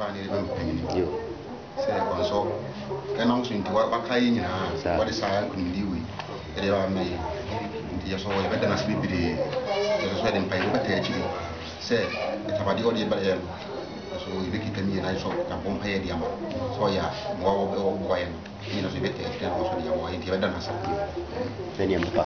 paa ne de bɛ mpanyini yo sɛ ɔnsɔ ɛnam so nti wa- waka yi nyinaa Saa. de sa ko ni liwi ere wa me nti yɛsɔ yɛbɛda no ase bebree yɛsɔ so yɛde mpaeɛ wobɛta akyiri sɛ ɛtabadeɛ wɔde bɛyɛ so yɛbɛkeka mie na sɔ yɛabɔ mpaeɛ de ama sɛ ya mmoa wɔboaeɛ ni na so yɛbɛta so ya wa nti ba dana sa sɛdeɛ mpa